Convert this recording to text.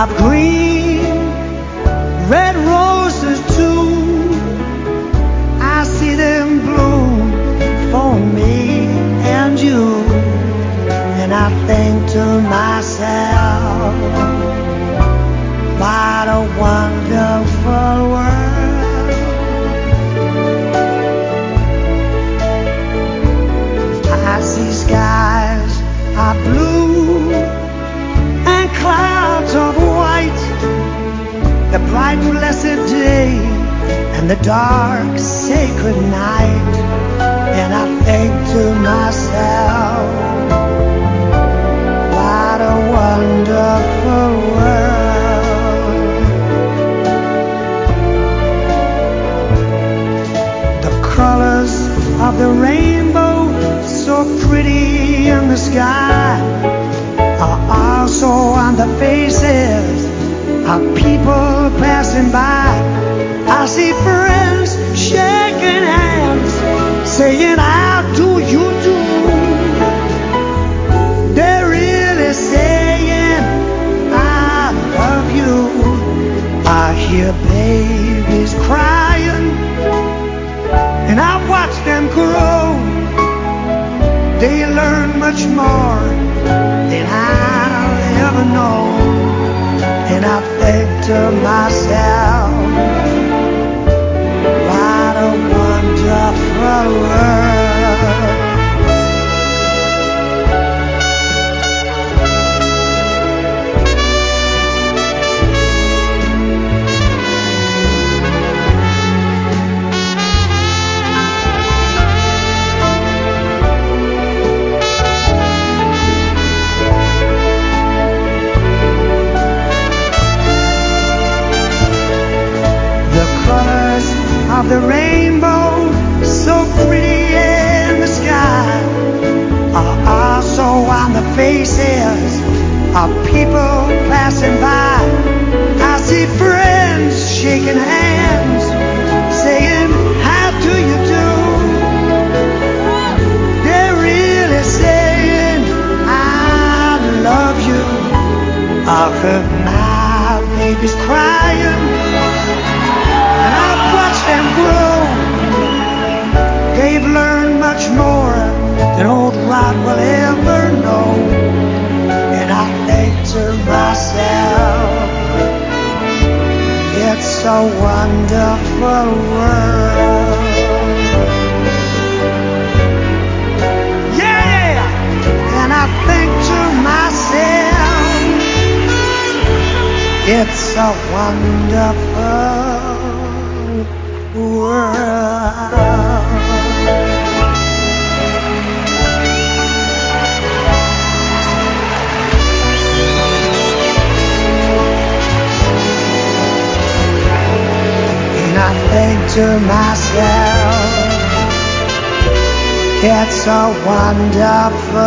I breathe red roses too. I see them bloom for me and you. And I think to myself. Blessed day and the dark sacred night, and I think to myself, what a wonderful world. The colors of the rainbow, so pretty in the sky, more than I'll ever know. And I think to myself, the rainbow, so pretty in the sky, are also on the faces of people a wonderful world. Yeah, yeah. And I think to myself, it's a wonderful to myself, it's a wonderful